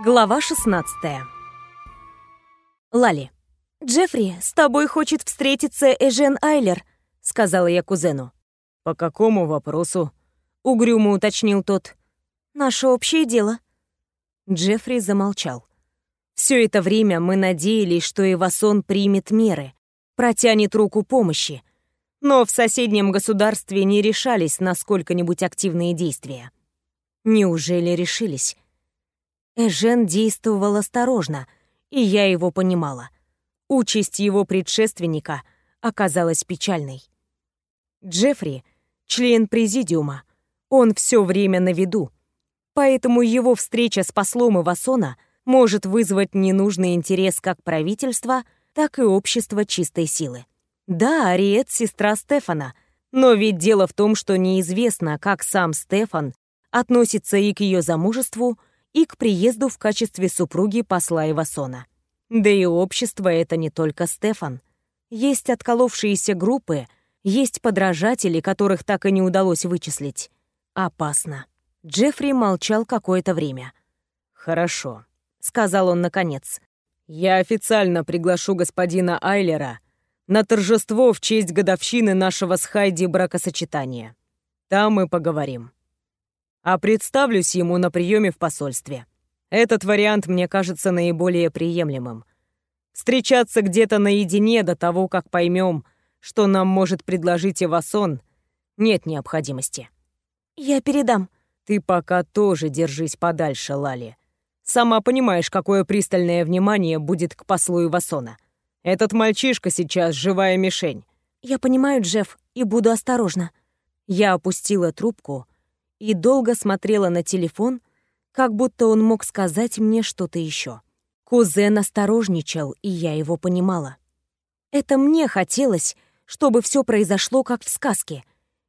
Глава 16 Лали. «Джеффри, с тобой хочет встретиться Эжен Айлер», — сказала я кузену. «По какому вопросу?» — угрюмо уточнил тот. «Наше общее дело». Джеффри замолчал. Все это время мы надеялись, что Эвасон примет меры, протянет руку помощи, но в соседнем государстве не решались на сколько-нибудь активные действия. Неужели решились? Эжен действовал осторожно, и я его понимала. Участь его предшественника оказалась печальной. Джеффри — член президиума. Он все время на виду. Поэтому его встреча с послом Ивасона может вызвать ненужный интерес как правительства, так и общества чистой силы. Да, Ариет — сестра Стефана, но ведь дело в том, что неизвестно, как сам Стефан относится и к ее замужеству, и к приезду в качестве супруги посла Ивасона. Да и общество — это не только Стефан. Есть отколовшиеся группы, есть подражатели, которых так и не удалось вычислить. Опасно. Джеффри молчал какое-то время. «Хорошо», — сказал он наконец. «Я официально приглашу господина Айлера на торжество в честь годовщины нашего с Хайди бракосочетания. Там мы поговорим» а представлюсь ему на приеме в посольстве. Этот вариант мне кажется наиболее приемлемым. Встречаться где-то наедине до того, как поймем, что нам может предложить Эвасон, нет необходимости. Я передам. Ты пока тоже держись подальше, Лали. Сама понимаешь, какое пристальное внимание будет к послу Ивасона. Этот мальчишка сейчас живая мишень. Я понимаю, Джефф, и буду осторожна. Я опустила трубку, и долго смотрела на телефон, как будто он мог сказать мне что-то еще. Кузен осторожничал, и я его понимала. Это мне хотелось, чтобы все произошло как в сказке.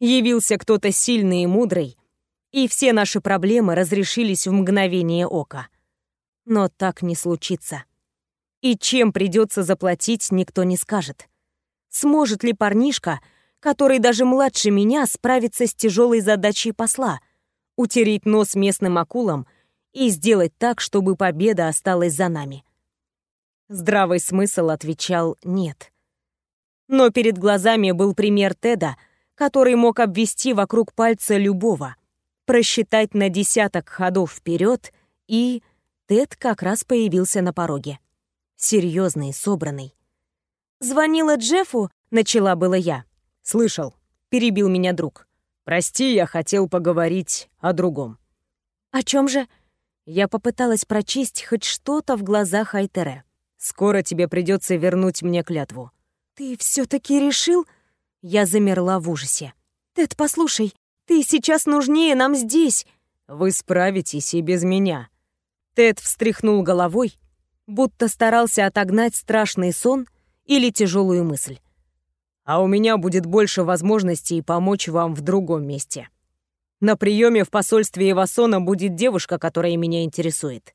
Явился кто-то сильный и мудрый, и все наши проблемы разрешились в мгновение ока. Но так не случится. И чем придется заплатить, никто не скажет. Сможет ли парнишка который даже младше меня справится с тяжелой задачей посла — утереть нос местным акулам и сделать так, чтобы победа осталась за нами. Здравый смысл отвечал «нет». Но перед глазами был пример Теда, который мог обвести вокруг пальца любого, просчитать на десяток ходов вперед, и Тед как раз появился на пороге. Серьезный, собранный. «Звонила Джеффу», — начала было я. «Слышал», — перебил меня друг. «Прости, я хотел поговорить о другом». «О чем же?» Я попыталась прочесть хоть что-то в глазах Айтере. «Скоро тебе придется вернуть мне клятву». «Ты все таки решил?» Я замерла в ужасе. «Тед, послушай, ты сейчас нужнее нам здесь». «Вы справитесь и без меня». Тед встряхнул головой, будто старался отогнать страшный сон или тяжелую мысль а у меня будет больше возможностей помочь вам в другом месте. На приеме в посольстве Ивасона будет девушка, которая меня интересует.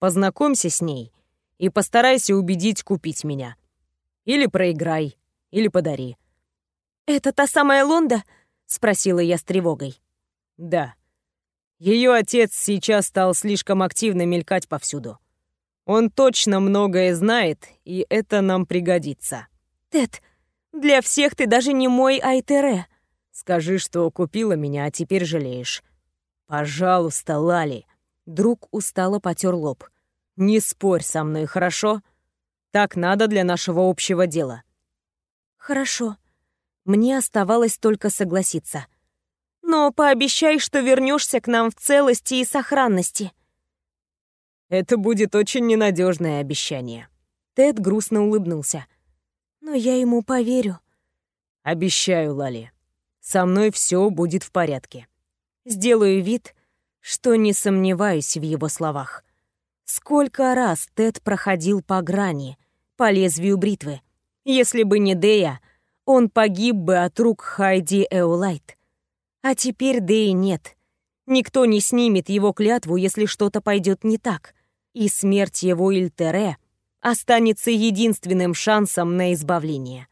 Познакомься с ней и постарайся убедить купить меня. Или проиграй, или подари. «Это та самая Лонда?» — спросила я с тревогой. «Да. Ее отец сейчас стал слишком активно мелькать повсюду. Он точно многое знает, и это нам пригодится». «Тед, для всех ты даже не мой Айтере. Скажи, что купила меня, а теперь жалеешь. Пожалуйста, Лали. Друг устало потер лоб. Не спорь со мной, хорошо? Так надо для нашего общего дела. Хорошо. Мне оставалось только согласиться. Но пообещай, что вернешься к нам в целости и сохранности. Это будет очень ненадежное обещание. Тед грустно улыбнулся. Но я ему поверю. Обещаю, Лали. Со мной все будет в порядке. Сделаю вид, что не сомневаюсь в его словах. Сколько раз Тед проходил по грани, по лезвию бритвы. Если бы не Дея, он погиб бы от рук Хайди Эулайт. А теперь Деи нет. Никто не снимет его клятву, если что-то пойдет не так. И смерть его Ильтере — останется единственным шансом на избавление.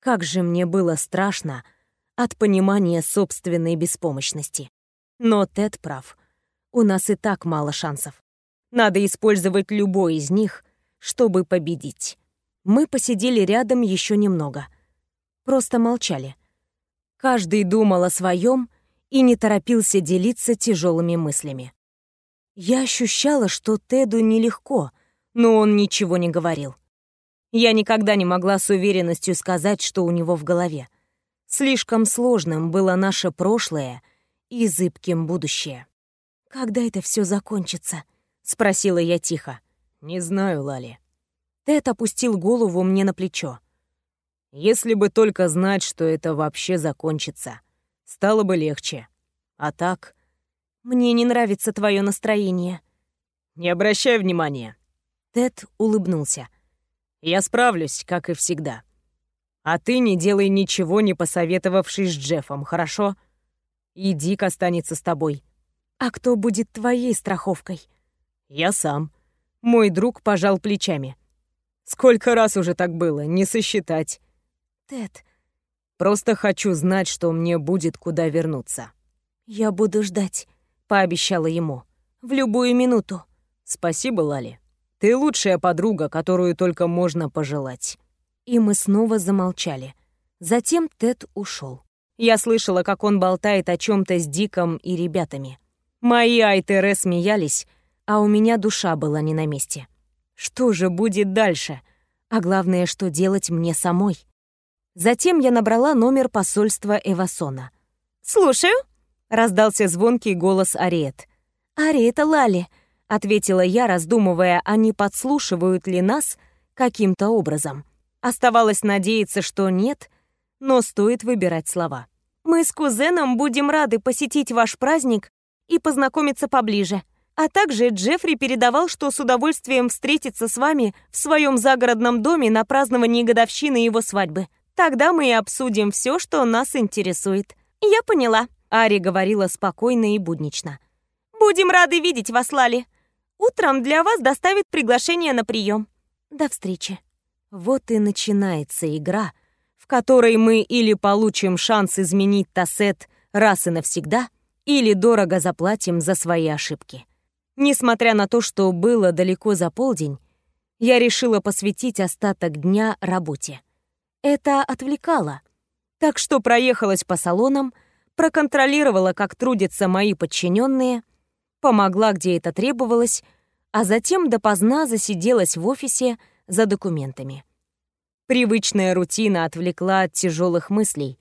Как же мне было страшно от понимания собственной беспомощности. Но Тед прав. У нас и так мало шансов. Надо использовать любой из них, чтобы победить. Мы посидели рядом еще немного. Просто молчали. Каждый думал о своем и не торопился делиться тяжелыми мыслями. Я ощущала, что Теду нелегко, но он ничего не говорил. Я никогда не могла с уверенностью сказать, что у него в голове. Слишком сложным было наше прошлое и зыбким будущее. «Когда это все закончится?» — спросила я тихо. «Не знаю, Лали». Тед опустил голову мне на плечо. «Если бы только знать, что это вообще закончится, стало бы легче. А так...» «Мне не нравится твое настроение». «Не обращай внимания». Тед улыбнулся. «Я справлюсь, как и всегда. А ты не делай ничего, не посоветовавшись с Джеффом, хорошо? И Дик останется с тобой. А кто будет твоей страховкой? Я сам. Мой друг пожал плечами. Сколько раз уже так было, не сосчитать. Тед. Просто хочу знать, что мне будет куда вернуться. Я буду ждать, пообещала ему. В любую минуту. Спасибо, Лали. Ты лучшая подруга, которую только можно пожелать и мы снова замолчали. Затем Тед ушел. Я слышала, как он болтает о чем то с Диком и ребятами. Мои Айтере смеялись, а у меня душа была не на месте. Что же будет дальше? А главное, что делать мне самой? Затем я набрала номер посольства Эвасона. «Слушаю», — раздался звонкий голос Ариет. «Ариэта Лали», — ответила я, раздумывая, а не подслушивают ли нас каким-то образом. Оставалось надеяться, что нет, но стоит выбирать слова. «Мы с кузеном будем рады посетить ваш праздник и познакомиться поближе. А также Джеффри передавал, что с удовольствием встретится с вами в своем загородном доме на праздновании годовщины его свадьбы. Тогда мы и обсудим все, что нас интересует». «Я поняла», — Ари говорила спокойно и буднично. «Будем рады видеть вас, Лали. Утром для вас доставят приглашение на прием. До встречи». Вот и начинается игра, в которой мы или получим шанс изменить Тассет раз и навсегда, или дорого заплатим за свои ошибки. Несмотря на то, что было далеко за полдень, я решила посвятить остаток дня работе. Это отвлекало. Так что проехалась по салонам, проконтролировала, как трудятся мои подчиненные, помогла, где это требовалось, а затем допоздна засиделась в офисе за документами. Привычная рутина отвлекла от тяжелых мыслей,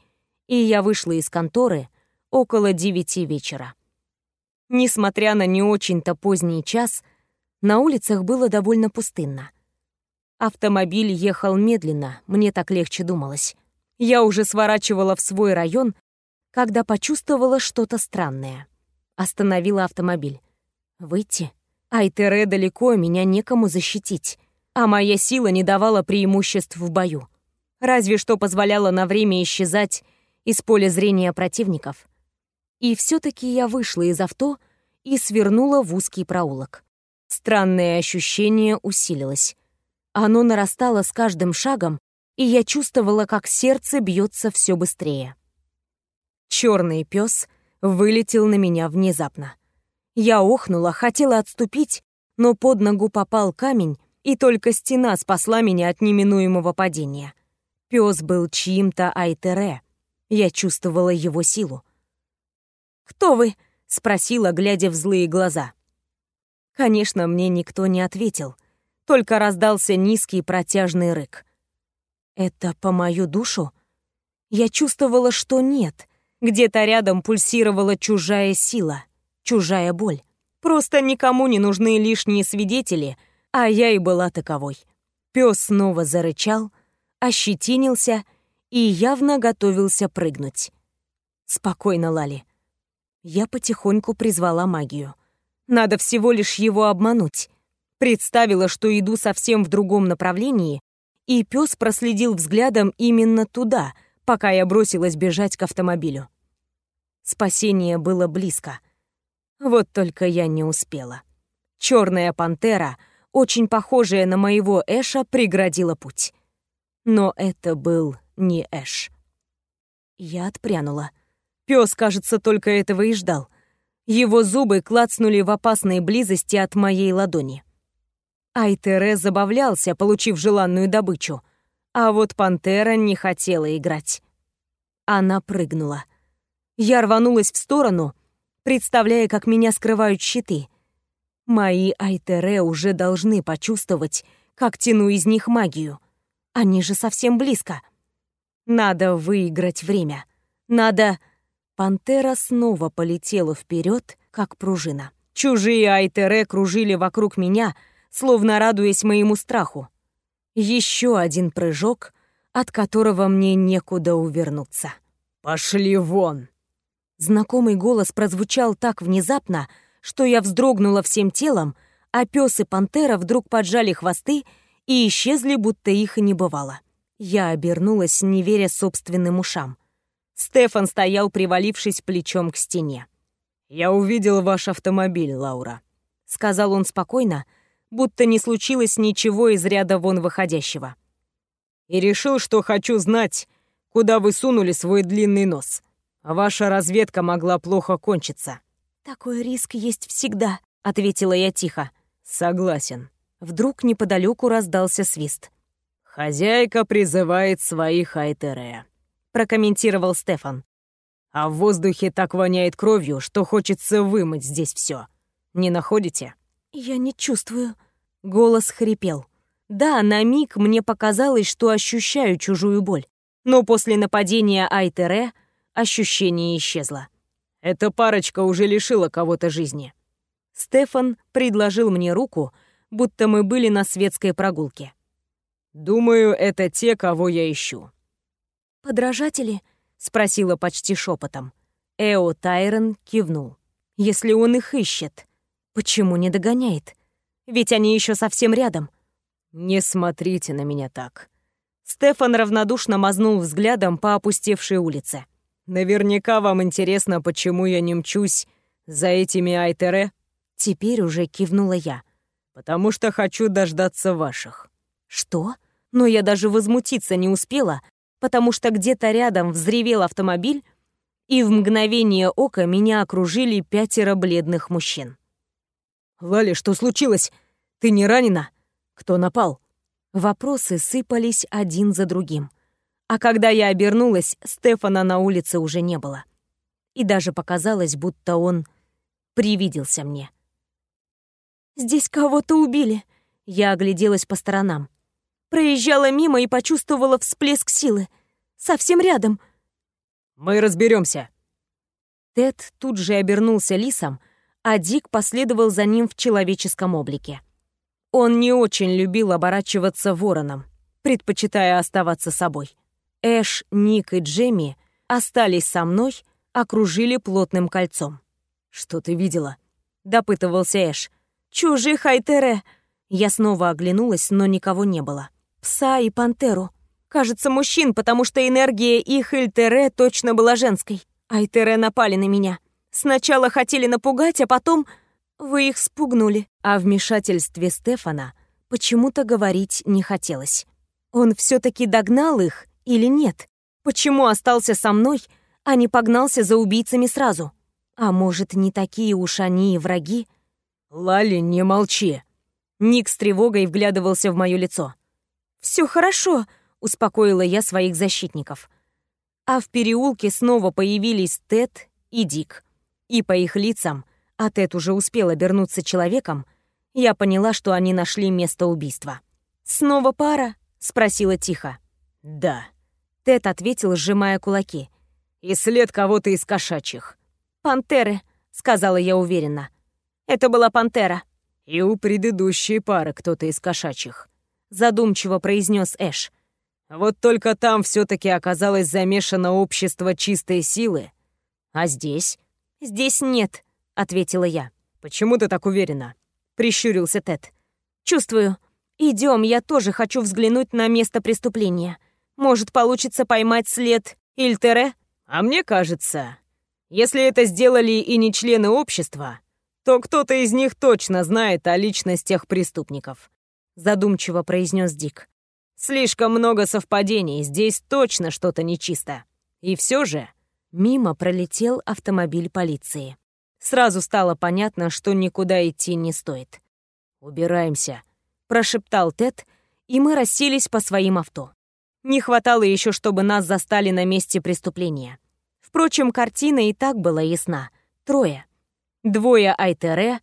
и я вышла из конторы около девяти вечера. Несмотря на не очень-то поздний час, на улицах было довольно пустынно. Автомобиль ехал медленно, мне так легче думалось. Я уже сворачивала в свой район, когда почувствовала что-то странное. Остановила автомобиль. Выйти? Айтере далеко, меня некому защитить а моя сила не давала преимуществ в бою. Разве что позволяла на время исчезать из поля зрения противников. И все таки я вышла из авто и свернула в узкий проулок. Странное ощущение усилилось. Оно нарастало с каждым шагом, и я чувствовала, как сердце бьется все быстрее. Черный пес вылетел на меня внезапно. Я охнула, хотела отступить, но под ногу попал камень, и только стена спасла меня от неминуемого падения. Пес был чьим-то Айтере. Я чувствовала его силу. «Кто вы?» — спросила, глядя в злые глаза. Конечно, мне никто не ответил, только раздался низкий протяжный рык. «Это по мою душу?» Я чувствовала, что нет. Где-то рядом пульсировала чужая сила, чужая боль. Просто никому не нужны лишние свидетели — а я и была таковой. Пес снова зарычал, ощетинился и явно готовился прыгнуть. Спокойно, Лали. Я потихоньку призвала магию. Надо всего лишь его обмануть. Представила, что иду совсем в другом направлении, и пес проследил взглядом именно туда, пока я бросилась бежать к автомобилю. Спасение было близко. Вот только я не успела. Черная пантера — очень похожая на моего Эша, преградила путь. Но это был не Эш. Я отпрянула. Пес, кажется, только этого и ждал. Его зубы клацнули в опасной близости от моей ладони. Айтере забавлялся, получив желанную добычу, а вот пантера не хотела играть. Она прыгнула. Я рванулась в сторону, представляя, как меня скрывают щиты. Мои Айтере уже должны почувствовать, как тяну из них магию. Они же совсем близко. Надо выиграть время. Надо... Пантера снова полетела вперед, как пружина. Чужие Айтере кружили вокруг меня, словно радуясь моему страху. Еще один прыжок, от которого мне некуда увернуться. «Пошли вон!» Знакомый голос прозвучал так внезапно, что я вздрогнула всем телом, а пес и пантера вдруг поджали хвосты и исчезли, будто их и не бывало. Я обернулась, не веря собственным ушам. Стефан стоял, привалившись плечом к стене. «Я увидел ваш автомобиль, Лаура», — сказал он спокойно, будто не случилось ничего из ряда вон выходящего. «И решил, что хочу знать, куда вы сунули свой длинный нос. Ваша разведка могла плохо кончиться». «Такой риск есть всегда», — ответила я тихо. «Согласен». Вдруг неподалеку раздался свист. «Хозяйка призывает своих Айтере», — прокомментировал Стефан. «А в воздухе так воняет кровью, что хочется вымыть здесь все. Не находите?» «Я не чувствую». Голос хрипел. Да, на миг мне показалось, что ощущаю чужую боль. Но после нападения Айтере ощущение исчезло. Эта парочка уже лишила кого-то жизни. Стефан предложил мне руку, будто мы были на светской прогулке. «Думаю, это те, кого я ищу». «Подражатели?» — спросила почти шепотом. Эо Тайрон кивнул. «Если он их ищет, почему не догоняет? Ведь они еще совсем рядом». «Не смотрите на меня так». Стефан равнодушно мазнул взглядом по опустевшей улице. «Наверняка вам интересно, почему я не мчусь за этими Айтере?» Теперь уже кивнула я. «Потому что хочу дождаться ваших». «Что?» но я даже возмутиться не успела, потому что где-то рядом взревел автомобиль, и в мгновение ока меня окружили пятеро бледных мужчин. «Лали, что случилось? Ты не ранена? Кто напал?» Вопросы сыпались один за другим. А когда я обернулась, Стефана на улице уже не было. И даже показалось, будто он привиделся мне. «Здесь кого-то убили», — я огляделась по сторонам. Проезжала мимо и почувствовала всплеск силы. Совсем рядом. «Мы разберемся. Тед тут же обернулся лисом, а Дик последовал за ним в человеческом облике. Он не очень любил оборачиваться вороном, предпочитая оставаться собой. Эш, Ник и Джемми остались со мной, окружили плотным кольцом. «Что ты видела?» — допытывался Эш. «Чужих Айтере!» Я снова оглянулась, но никого не было пса и пантеру. Кажется, мужчин, потому что энергия их Ильтере точно была женской. Айтере напали на меня. Сначала хотели напугать, а потом вы их спугнули. О вмешательстве Стефана почему-то говорить не хотелось. Он все-таки догнал их или нет? Почему остался со мной, а не погнался за убийцами сразу? А может, не такие уж они и враги? «Лали, не молчи!» Ник с тревогой вглядывался в мое лицо. Все хорошо», — успокоила я своих защитников. А в переулке снова появились Тед и Дик. И по их лицам, а Тед уже успел обернуться человеком, я поняла, что они нашли место убийства. «Снова пара?» — спросила тихо. «Да». Тед ответил, сжимая кулаки. «И след кого-то из кошачьих». «Пантеры», — сказала я уверенно. «Это была пантера». «И у предыдущей пары кто-то из кошачьих», задумчиво произнес Эш. Вот только там все-таки оказалось замешано общество чистой силы. А здесь? Здесь нет, ответила я. Почему ты так уверена? Прищурился Тед. Чувствую. Идем, я тоже хочу взглянуть на место преступления. Может, получится поймать след Ильтере? А мне кажется, если это сделали и не члены общества, то кто-то из них точно знает о личностях преступников задумчиво произнес Дик. Слишком много совпадений, здесь точно что-то нечисто. И все же мимо пролетел автомобиль полиции. Сразу стало понятно, что никуда идти не стоит. «Убираемся», — прошептал Тед, и мы расселись по своим авто. Не хватало еще, чтобы нас застали на месте преступления. Впрочем, картина и так была ясна. Трое. Двое Айтере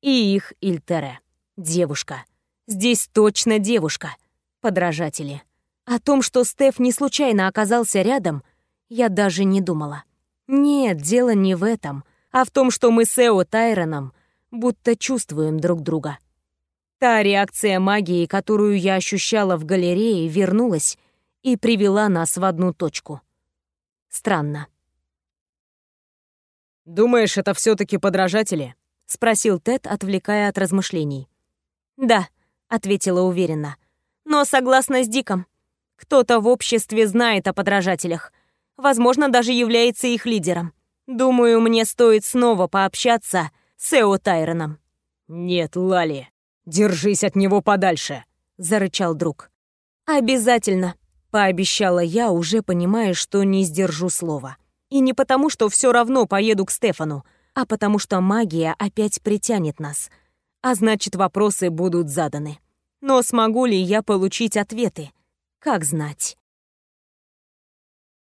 и их Ильтере. Девушка. Здесь точно девушка. Подражатели. О том, что Стеф не случайно оказался рядом, я даже не думала. Нет, дело не в этом, а в том, что мы с Эо Тайроном будто чувствуем друг друга. Та реакция магии, которую я ощущала в галерее, вернулась и привела нас в одну точку. Странно. «Думаешь, это все таки подражатели?» — спросил Тед, отвлекая от размышлений. «Да», — ответила уверенно. «Но согласна с Диком. Кто-то в обществе знает о подражателях. Возможно, даже является их лидером. Думаю, мне стоит снова пообщаться с Эо Тайроном». «Нет, Лали, держись от него подальше», — зарычал друг. «Обязательно», — пообещала я, уже понимая, что не сдержу слова. И не потому, что все равно поеду к Стефану, а потому что магия опять притянет нас. А значит, вопросы будут заданы. Но смогу ли я получить ответы? Как знать?